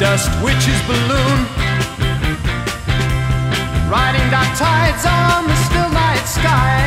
dust witch's balloon. Riding dark tides on the still night sky.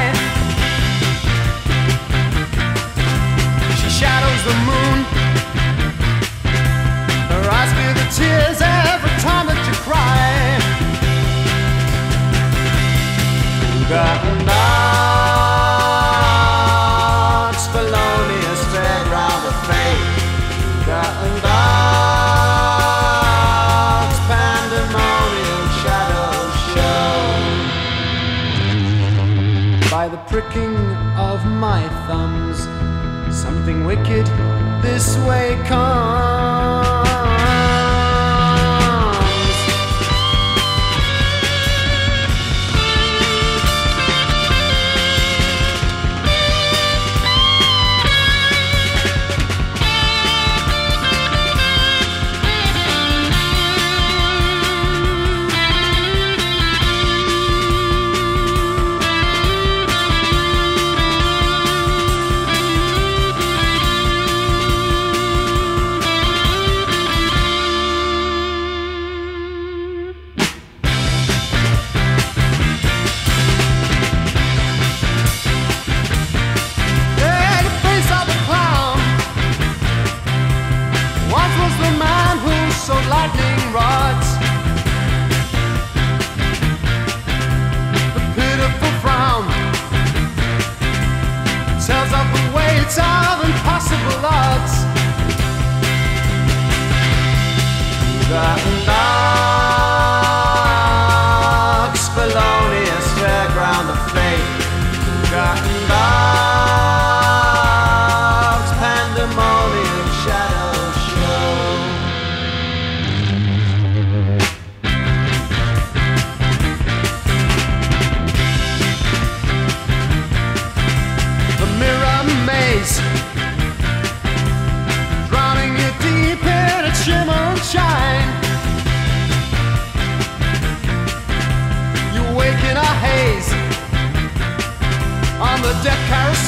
Pricking of my thumbs, something wicked this way comes. The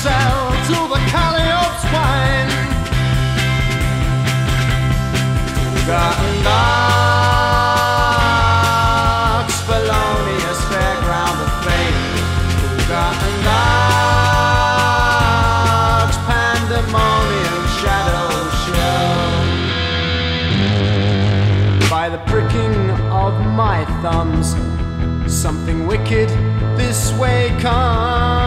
carousel to the felonious of pandemonium show. By the pricking of my thumbs, something wicked this way comes.